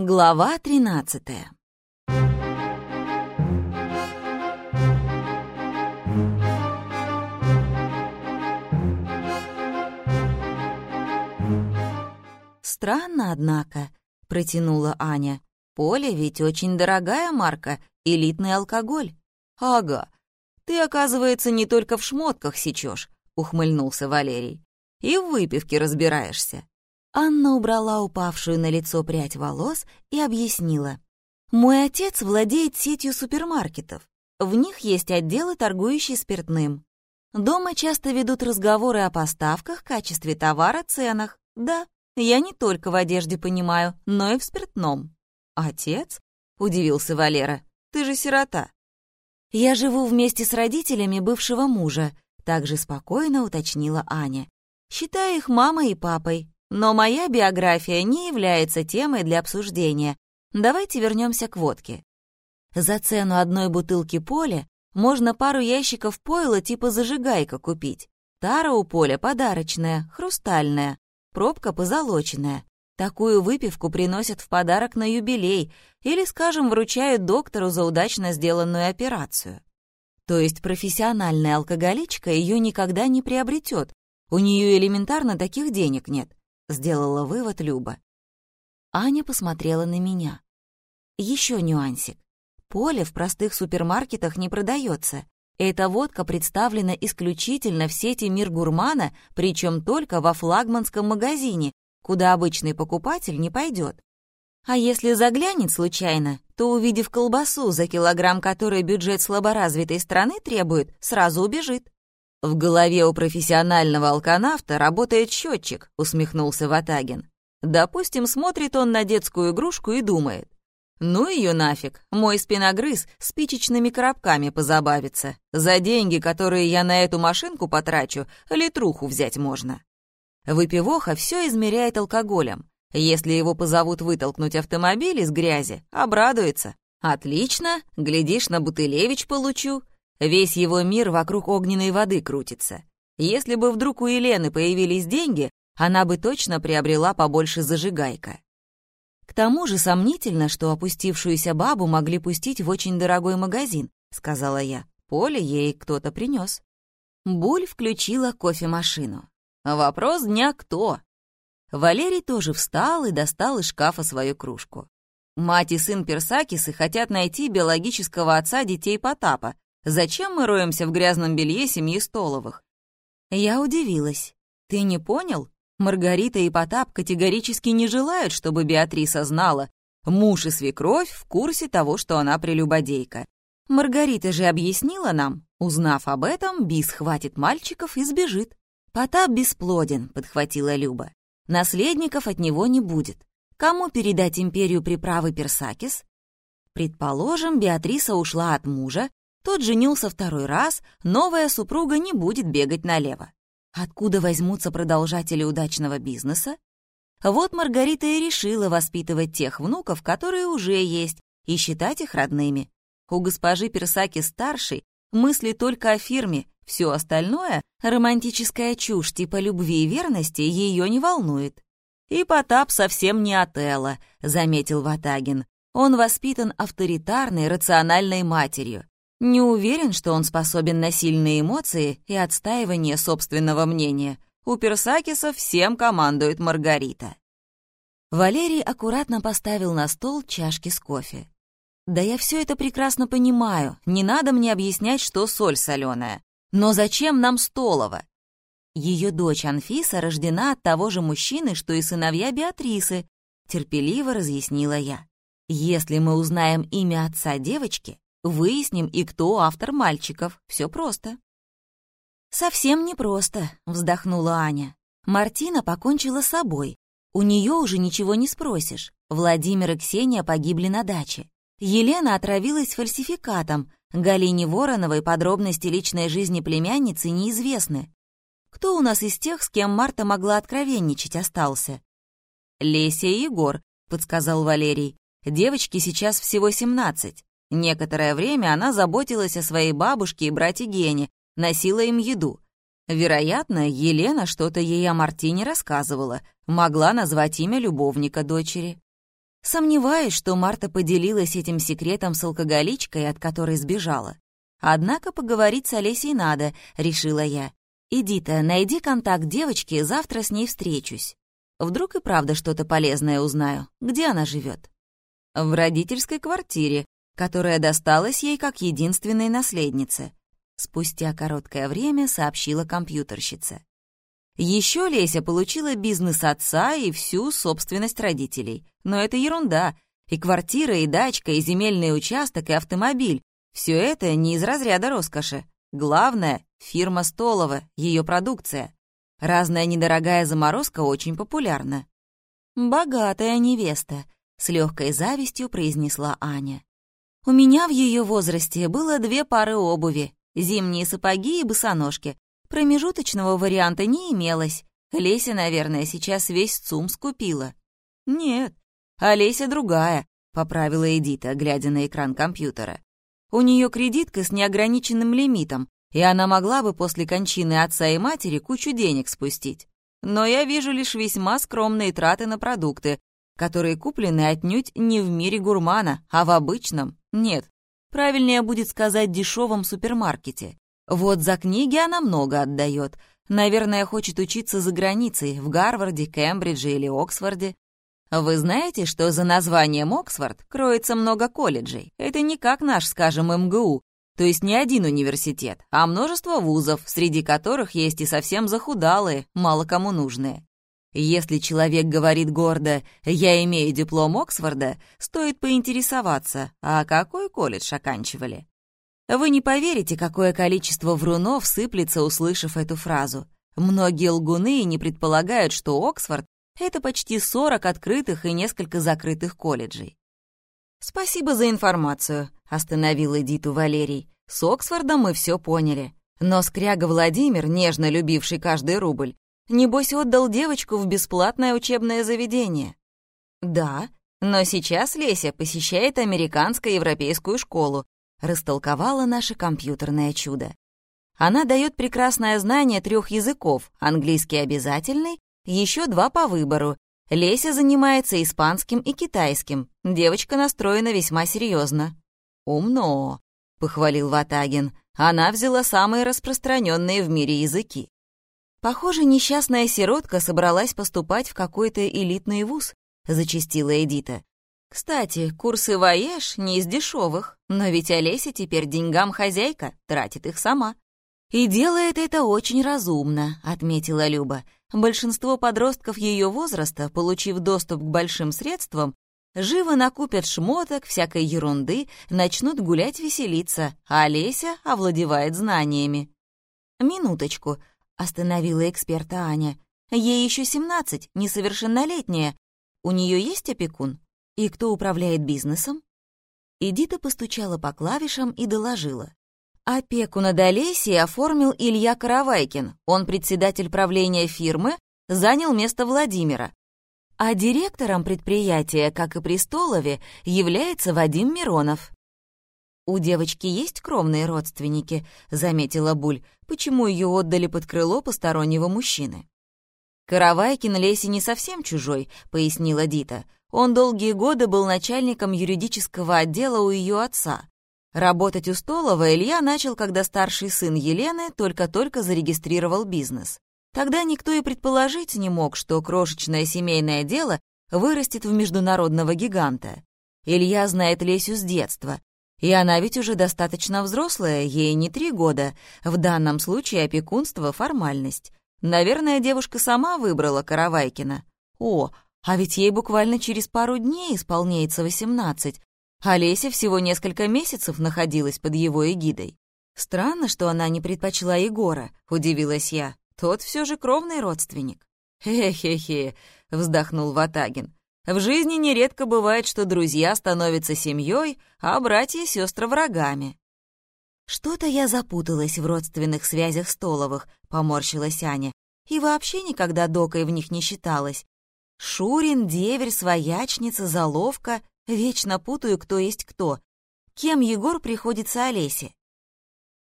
Глава 13 «Странно, однако», — протянула Аня. «Поле ведь очень дорогая марка, элитный алкоголь». «Ага, ты, оказывается, не только в шмотках сечешь», — ухмыльнулся Валерий. «И в выпивке разбираешься». Анна убрала упавшую на лицо прядь волос и объяснила. «Мой отец владеет сетью супермаркетов. В них есть отделы, торгующие спиртным. Дома часто ведут разговоры о поставках, качестве товара, ценах. Да, я не только в одежде понимаю, но и в спиртном». «Отец?» — удивился Валера. «Ты же сирота». «Я живу вместе с родителями бывшего мужа», — также спокойно уточнила Аня. «Считаю их мамой и папой, но моя биография не является темой для обсуждения. Давайте вернемся к водке. За цену одной бутылки поля можно пару ящиков пойла типа зажигайка купить. Тара у поля подарочная, хрустальная, пробка позолоченная. Такую выпивку приносят в подарок на юбилей или, скажем, вручают доктору за удачно сделанную операцию. То есть профессиональная алкоголичка ее никогда не приобретет, у нее элементарно таких денег нет. — сделала вывод Люба. Аня посмотрела на меня. Еще нюансик. Поле в простых супермаркетах не продается. Эта водка представлена исключительно в сети «Мир Гурмана», причем только во флагманском магазине, куда обычный покупатель не пойдет. А если заглянет случайно, то, увидев колбасу, за килограмм которой бюджет слаборазвитой страны требует, сразу убежит. «В голове у профессионального алканавта работает счетчик», — усмехнулся Ватагин. «Допустим, смотрит он на детскую игрушку и думает. Ну ее нафиг, мой спиногрыз спичечными коробками позабавится. За деньги, которые я на эту машинку потрачу, литруху взять можно». Выпивоха все измеряет алкоголем. Если его позовут вытолкнуть автомобиль из грязи, обрадуется. «Отлично, глядишь, на Бутылевич получу. Весь его мир вокруг огненной воды крутится. Если бы вдруг у Елены появились деньги, она бы точно приобрела побольше зажигайка. К тому же сомнительно, что опустившуюся бабу могли пустить в очень дорогой магазин, сказала я. Поле ей кто-то принес. Буль включила кофемашину. Вопрос дня кто? Валерий тоже встал и достал из шкафа свою кружку. Мать и сын Персакисы хотят найти биологического отца детей Потапа, Зачем мы роемся в грязном белье семьи Столовых?» Я удивилась. «Ты не понял? Маргарита и Потап категорически не желают, чтобы Беатриса знала. Муж и свекровь в курсе того, что она прелюбодейка. Маргарита же объяснила нам. Узнав об этом, Бис хватит мальчиков и сбежит. Потап бесплоден», — подхватила Люба. «Наследников от него не будет. Кому передать империю приправы Персакис?» Предположим, Беатриса ушла от мужа, тот женился второй раз, новая супруга не будет бегать налево. Откуда возьмутся продолжатели удачного бизнеса? Вот Маргарита и решила воспитывать тех внуков, которые уже есть, и считать их родными. У госпожи Персаки-старшей мысли только о фирме, все остальное, романтическая чушь типа любви и верности, ее не волнует. «И Потап совсем не Отелло», — заметил Ватагин. «Он воспитан авторитарной, рациональной матерью. Не уверен, что он способен на сильные эмоции и отстаивание собственного мнения. У Персакиса всем командует Маргарита. Валерий аккуратно поставил на стол чашки с кофе. «Да я все это прекрасно понимаю. Не надо мне объяснять, что соль соленая. Но зачем нам Столова?» Ее дочь Анфиса рождена от того же мужчины, что и сыновья Беатрисы, терпеливо разъяснила я. Если мы узнаем имя отца девочки, Выясним и кто автор мальчиков. Все просто». «Совсем непросто», — вздохнула Аня. «Мартина покончила с собой. У нее уже ничего не спросишь. Владимир и Ксения погибли на даче. Елена отравилась фальсификатом. Галине Вороновой подробности личной жизни племянницы неизвестны. Кто у нас из тех, с кем Марта могла откровенничать, остался?» «Леся и Егор», — подсказал Валерий. «Девочке сейчас всего семнадцать. Некоторое время она заботилась о своей бабушке и брате Гене, носила им еду. Вероятно, Елена что-то ей о Мартине рассказывала, могла назвать имя любовника дочери. Сомневаюсь, что Марта поделилась этим секретом с алкоголичкой, от которой сбежала. Однако поговорить с Олесей надо, решила я. Иди-то, найди контакт девочки, завтра с ней встречусь. Вдруг и правда что-то полезное узнаю. Где она живет? В родительской квартире, которая досталась ей как единственной наследнице. Спустя короткое время сообщила компьютерщица. Еще Леся получила бизнес отца и всю собственность родителей. Но это ерунда. И квартира, и дачка, и земельный участок, и автомобиль. Все это не из разряда роскоши. Главное — фирма Столова, ее продукция. Разная недорогая заморозка очень популярна. «Богатая невеста», — с легкой завистью произнесла Аня. «У меня в ее возрасте было две пары обуви, зимние сапоги и босоножки. Промежуточного варианта не имелось. Леся, наверное, сейчас весь ЦУМ скупила». «Нет, а Леся другая», — поправила Эдита, глядя на экран компьютера. У нее кредитка с неограниченным лимитом, и она могла бы после кончины отца и матери кучу денег спустить. Но я вижу лишь весьма скромные траты на продукты, которые куплены отнюдь не в мире гурмана, а в обычном, нет, правильнее будет сказать дешевом супермаркете. Вот за книги она много отдает. Наверное, хочет учиться за границей, в Гарварде, Кембридже или Оксфорде. Вы знаете, что за названием Оксфорд кроется много колледжей? Это не как наш, скажем, МГУ, то есть не один университет, а множество вузов, среди которых есть и совсем захудалые, мало кому нужные. Если человек говорит гордо «я имею диплом Оксфорда», стоит поинтересоваться, а какой колледж оканчивали? Вы не поверите, какое количество врунов сыплется, услышав эту фразу. Многие лгуны не предполагают, что Оксфорд это почти 40 открытых и несколько закрытых колледжей. «Спасибо за информацию», — остановил Эдиту Валерий. «С Оксфордом мы все поняли. Но скряга Владимир, нежно любивший каждый рубль, небось отдал девочку в бесплатное учебное заведение». «Да, но сейчас Леся посещает американско-европейскую школу», растолковала наше компьютерное чудо. Она дает прекрасное знание трех языков, английский обязательный, еще два по выбору. Леся занимается испанским и китайским. Девочка настроена весьма серьезно. «Умно», — похвалил Ватагин. «Она взяла самые распространенные в мире языки». «Похоже, несчастная сиротка собралась поступать в какой-то элитный вуз», — зачастила Эдита. «Кстати, курсы воеж не из дешевых, но ведь Олеся теперь деньгам хозяйка, тратит их сама». «И делает это очень разумно», — отметила Люба. Большинство подростков ее возраста, получив доступ к большим средствам, живо накупят шмоток, всякой ерунды, начнут гулять веселиться, а Олеся овладевает знаниями. «Минуточку», — остановила эксперта Аня. «Ей еще семнадцать, несовершеннолетняя. У нее есть опекун? И кто управляет бизнесом?» Эдита постучала по клавишам и доложила. Опеку над Олесей оформил Илья Каравайкин. Он председатель правления фирмы, занял место Владимира. А директором предприятия, как и Престолове, является Вадим Миронов. «У девочки есть кровные родственники», — заметила Буль. «Почему ее отдали под крыло постороннего мужчины?» «Каравайкин Лесе не совсем чужой», — пояснила Дита. «Он долгие годы был начальником юридического отдела у ее отца. Работать у Столова Илья начал, когда старший сын Елены только-только зарегистрировал бизнес. Тогда никто и предположить не мог, что крошечное семейное дело вырастет в международного гиганта. Илья знает Лесю с детства. И она ведь уже достаточно взрослая, ей не три года. В данном случае опекунство — формальность. Наверное, девушка сама выбрала Каравайкина. О, а ведь ей буквально через пару дней исполняется восемнадцать. Олеся всего несколько месяцев находилась под его эгидой. Странно, что она не предпочла Егора, удивилась я. Тот все же кровный родственник. «Хе-хе-хе», — вздохнул Ватагин. «В жизни нередко бывает, что друзья становятся семьей, а братья и сестры врагами». «Что-то я запуталась в родственных связях Столовых», — поморщилась Аня. «И вообще никогда докой в них не считалась. Шурин, деверь, своячница, заловка Вечно путаю, кто есть кто. Кем Егор приходится Олесе?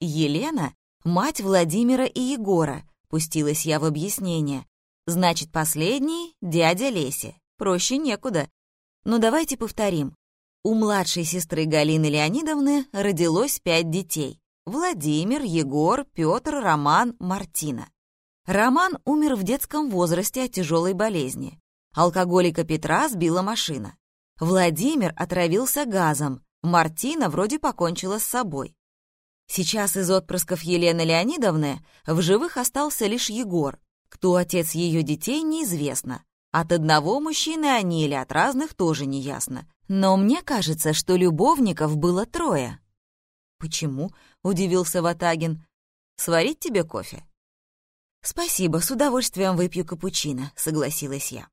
Елена — мать Владимира и Егора, пустилась я в объяснение. Значит, последний — дядя Леси. Проще некуда. Но давайте повторим. У младшей сестры Галины Леонидовны родилось пять детей. Владимир, Егор, Петр, Роман, Мартина. Роман умер в детском возрасте от тяжелой болезни. Алкоголика Петра сбила машина. Владимир отравился газом, Мартина вроде покончила с собой. Сейчас из отпрысков Елены Леонидовны в живых остался лишь Егор. Кто отец ее детей, неизвестно. От одного мужчины они или от разных тоже неясно. Но мне кажется, что любовников было трое. «Почему?» — удивился Ватагин. «Сварить тебе кофе?» «Спасибо, с удовольствием выпью капучино», — согласилась я.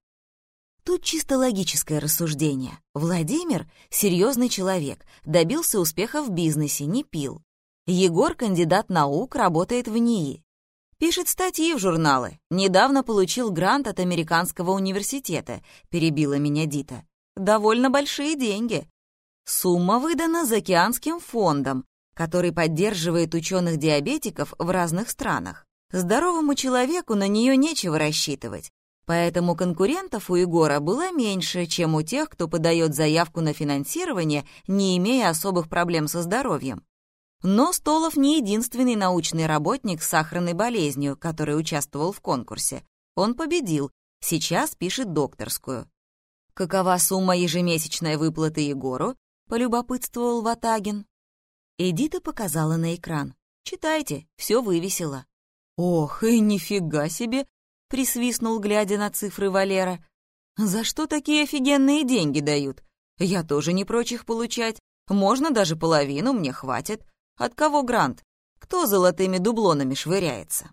Тут чисто логическое рассуждение. Владимир — серьезный человек, добился успеха в бизнесе, не пил. Егор — кандидат наук, работает в НИИ. Пишет статьи в журналы. Недавно получил грант от американского университета, перебила меня Дита. Довольно большие деньги. Сумма выдана Заокеанским фондом, который поддерживает ученых-диабетиков в разных странах. Здоровому человеку на нее нечего рассчитывать, Поэтому конкурентов у Егора было меньше, чем у тех, кто подает заявку на финансирование, не имея особых проблем со здоровьем. Но Столов не единственный научный работник с сахарной болезнью, который участвовал в конкурсе. Он победил, сейчас пишет докторскую. «Какова сумма ежемесячной выплаты Егору?» — полюбопытствовал Ватагин. Эдита показала на экран. «Читайте, все вывесила». «Ох, и нифига себе!» — присвистнул, глядя на цифры Валера. «За что такие офигенные деньги дают? Я тоже не прочь их получать. Можно даже половину, мне хватит. От кого грант? Кто золотыми дублонами швыряется?»